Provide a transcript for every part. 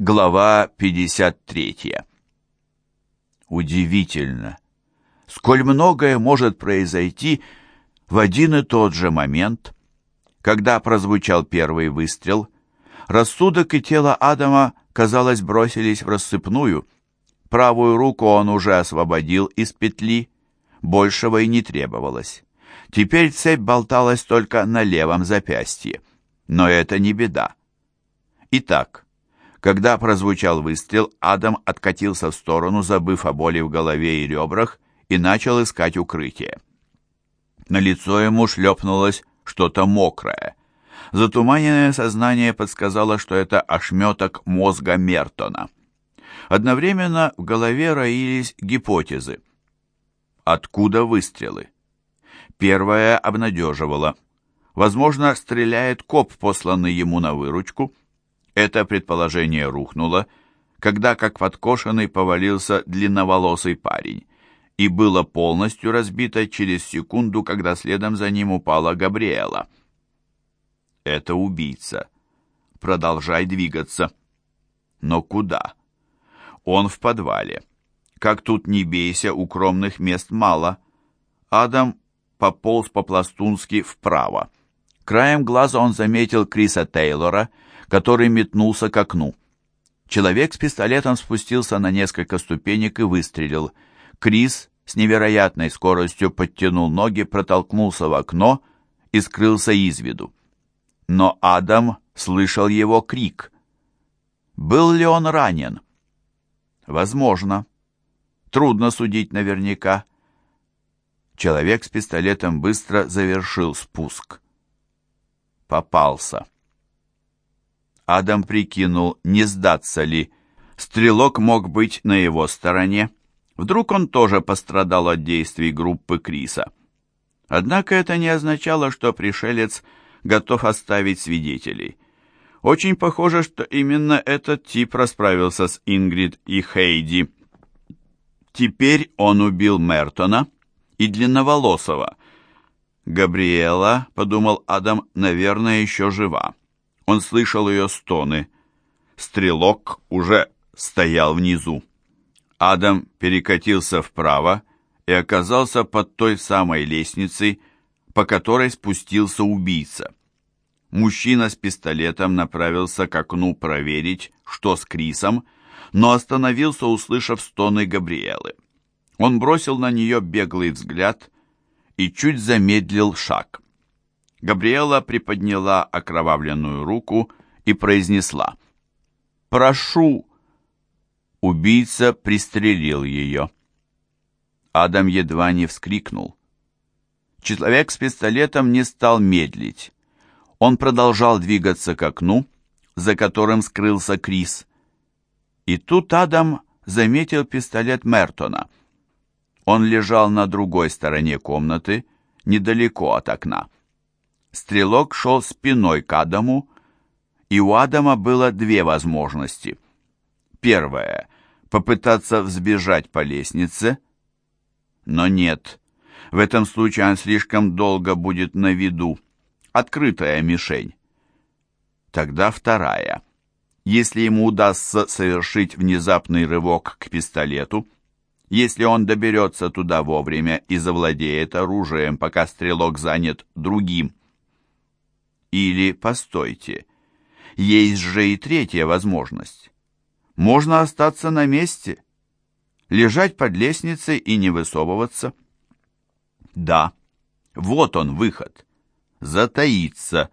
Глава 53. Удивительно, сколь многое может произойти в один и тот же момент. Когда прозвучал первый выстрел, рассудок и тело Адама, казалось, бросились в рассыпную. Правую руку он уже освободил из петли, большего и не требовалось. Теперь цепь болталась только на левом запястье. Но это не беда. Итак, когда прозвучал выстрел, Адам откатился в сторону, забыв о боли в голове и ребрах, и начал искать укрытие. На лицо ему шлепнулось что-то мокрое. Затуманенное сознание подсказало, что это ошметок мозга Мертона. Одновременно в голове роились гипотезы. Откуда выстрелы? Первая обнадеживала. Возможно, стреляет коп, посланный ему на выручку – это предположение рухнуло, когда как подкошенный повалился длинноволосый парень, и было полностью разбито через секунду, когда следом за ним упала Габриэла. «Это убийца. Продолжай двигаться». «Но куда?» «Он в подвале. Как тут не бейся, укромных мест мало». Адам пополз по-пластунски вправо. Краем глаза он заметил Криса Тейлора — который метнулся к окну. Человек с пистолетом спустился на несколько ступенек и выстрелил. Крис с невероятной скоростью подтянул ноги, протолкнулся в окно и скрылся из виду. Но Адам слышал его крик. Был ли он ранен? Возможно. Трудно судить наверняка. Человек с пистолетом быстро завершил спуск. Попался. Адам прикинул, не сдаться ли. Стрелок мог быть на его стороне. Вдруг он тоже пострадал от действий группы Криса. Однако это не означало, что пришелец готов оставить свидетелей. Очень похоже, что именно этот тип расправился с Ингрид и Хейди. Теперь он убил Мертона и Длинноволосого. Габриэла, подумал Адам, наверное, еще жива. Он слышал ее стоны. Стрелок уже стоял внизу. Адам перекатился вправо и оказался под той самой лестницей, по которой спустился убийца. Мужчина с пистолетом направился к окну проверить, что с Крисом, но остановился, услышав стоны Габриэлы. Он бросил на нее беглый взгляд и чуть замедлил шаг. Габриэла приподняла окровавленную руку и произнесла «Прошу!» Убийца пристрелил ее. Адам едва не вскрикнул. Человек с пистолетом не стал медлить. Он продолжал двигаться к окну, за которым скрылся Крис. И тут Адам заметил пистолет Мертона. Он лежал на другой стороне комнаты, недалеко от окна. Стрелок шел спиной к Адаму, и у Адама было две возможности. Первая — попытаться взбежать по лестнице, но нет. В этом случае он слишком долго будет на виду. Открытая мишень. Тогда вторая. Если ему удастся совершить внезапный рывок к пистолету, если он доберется туда вовремя и завладеет оружием, пока стрелок занят другим, или, постойте, есть же и третья возможность. Можно остаться на месте, лежать под лестницей и не высовываться. Да, вот он выход. Затаиться.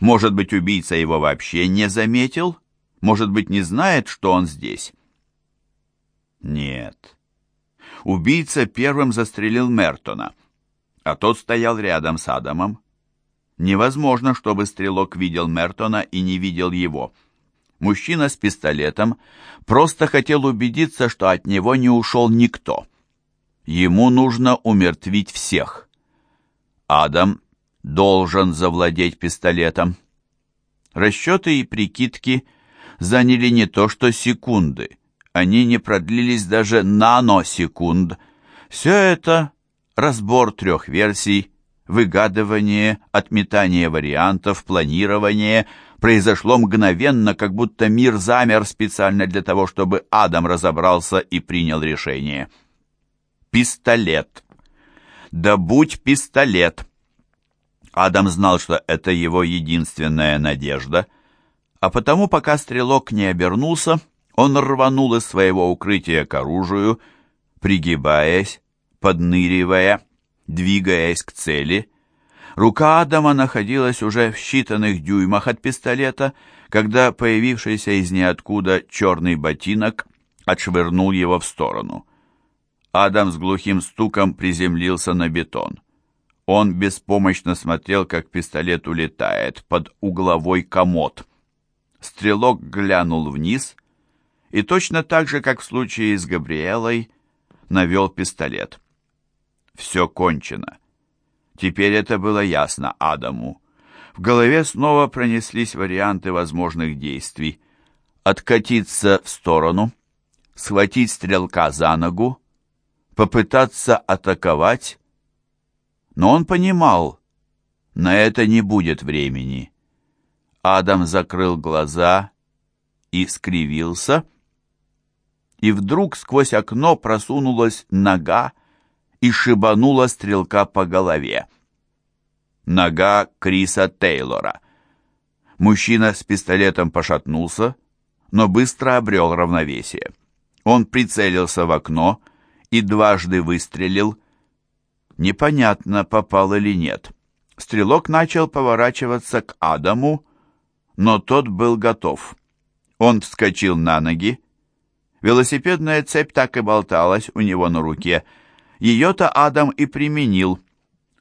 Может быть, убийца его вообще не заметил? Может быть, не знает, что он здесь? Нет. Убийца первым застрелил Мертона, а тот стоял рядом с Адамом. Невозможно, чтобы стрелок видел Мертона и не видел его. Мужчина с пистолетом просто хотел убедиться, что от него не ушел никто. Ему нужно умертвить всех. Адам должен завладеть пистолетом. Расчеты и прикидки заняли не то что секунды, они не продлились даже наносекунд. Все это разбор трех версий, выгадывание, отметание вариантов, планирование произошло мгновенно, как будто мир замер специально для того, чтобы Адам разобрался и принял решение. Пистолет. Да будь пистолет. Адам знал, что это его единственная надежда, а потому, пока стрелок не обернулся, он рванул из своего укрытия к оружию, пригибаясь, подныривая, двигаясь к цели. Рука Адама находилась уже в считанных дюймах от пистолета, когда появившийся из ниоткуда черный ботинок отшвырнул его в сторону. Адам с глухим стуком приземлился на бетон. Он беспомощно смотрел, как пистолет улетает под угловой комод. Стрелок глянул вниз и точно так же, как в случае с Габриэлой, навел пистолет. Все кончено. Теперь это было ясно Адаму. В голове снова пронеслись варианты возможных действий. Откатиться в сторону, схватить стрелка за ногу, попытаться атаковать. Но он понимал, на это не будет времени. Адам закрыл глаза и скривился, и вдруг сквозь окно просунулась нога, и шибанула стрелка по голове. Нога Криса Тейлора. Мужчина с пистолетом пошатнулся, но быстро обрел равновесие. Он прицелился в окно и дважды выстрелил. Непонятно, попал или нет. Стрелок начал поворачиваться к Адаму, но тот был готов. Он вскочил на ноги. Велосипедная цепь так и болталась у него на руке, ее-то Адам и применил.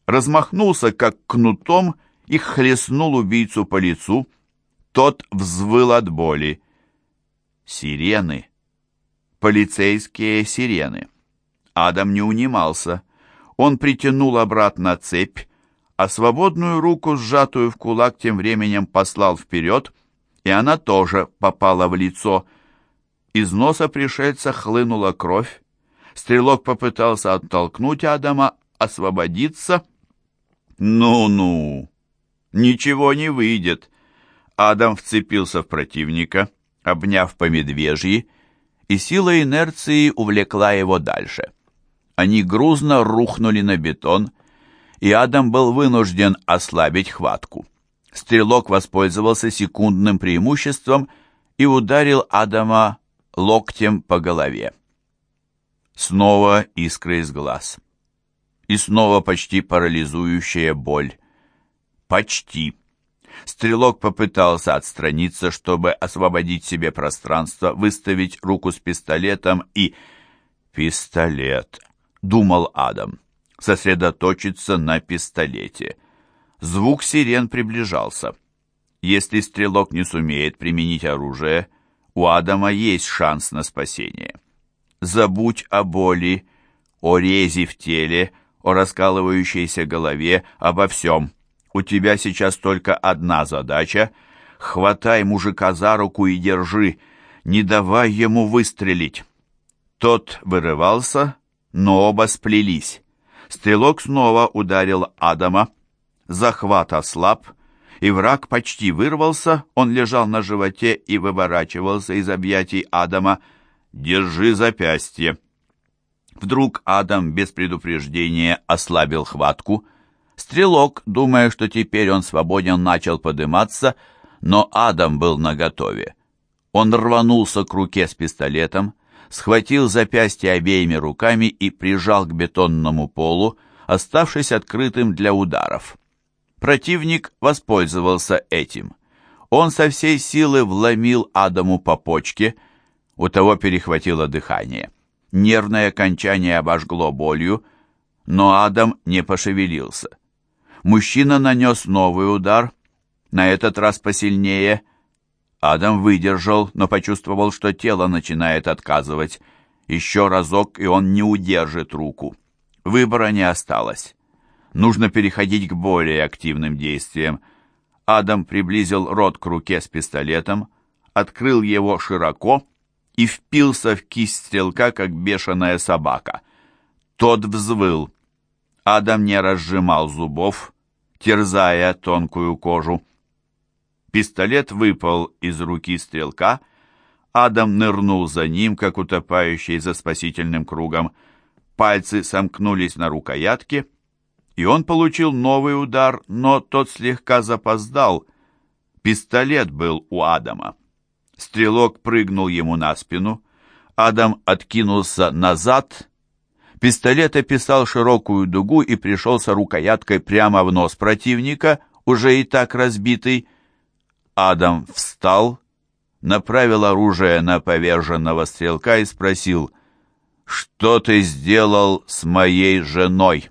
Размахнулся, как кнутом, и хлестнул убийцу по лицу. Тот взвыл от боли. Сирены. Полицейские сирены. Адам не унимался. Он притянул обратно цепь, а свободную руку, сжатую в кулак, тем временем послал вперед, и она тоже попала в лицо. Из носа пришельца хлынула кровь, Стрелок попытался оттолкнуть Адама, освободиться. «Ну-ну, ничего не выйдет». Адам вцепился в противника, обняв по медвежьи, и сила инерции увлекла его дальше. Они грузно рухнули на бетон, и Адам был вынужден ослабить хватку. Стрелок воспользовался секундным преимуществом и ударил Адама локтем по голове. Снова искры из глаз. И снова почти парализующая боль. Почти. Стрелок попытался отстраниться, чтобы освободить себе пространство, выставить руку с пистолетом и... «Пистолет», — думал Адам. Сосредоточиться на пистолете. Звук сирен приближался. Если стрелок не сумеет применить оружие, у Адама есть шанс на спасение. Забудь о боли, о рези в теле, о раскалывающейся голове, обо всем. У тебя сейчас только одна задача — хватай мужика за руку и держи, не давай ему выстрелить. Тот вырывался, но оба сплелись. Стрелок снова ударил Адама. Захват ослаб, и враг почти вырвался, он лежал на животе и выворачивался из объятий Адама, Держи запястье. Вдруг Адам без предупреждения ослабил хватку. Стрелок, думая, что теперь он свободен, начал подниматься, но Адам был наготове. Он рванулся к руке с пистолетом, схватил запястье обеими руками и прижал к бетонному полу, оставшись открытым для ударов. Противник воспользовался этим. Он со всей силы вломил Адаму по почке — у того перехватило дыхание. Нервное окончание обожгло болью, но Адам не пошевелился. Мужчина нанес новый удар, на этот раз посильнее. Адам выдержал, но почувствовал, что тело начинает отказывать. Еще разок, и он не удержит руку. Выбора не осталось. Нужно переходить к более активным действиям. Адам приблизил рот к руке с пистолетом, открыл его широко и впился в кисть стрелка, как бешеная собака. Тот взвыл. Адам не разжимал зубов, терзая тонкую кожу. Пистолет выпал из руки стрелка. Адам нырнул за ним, как утопающий за спасительным кругом. Пальцы сомкнулись на рукоятке, и он получил новый удар, но тот слегка запоздал. Пистолет был у Адама. Стрелок прыгнул ему на спину. Адам откинулся назад. Пистолет описал широкую дугу и пришелся рукояткой прямо в нос противника, уже и так разбитый. Адам встал, направил оружие на поверженного стрелка и спросил, «Что ты сделал с моей женой?»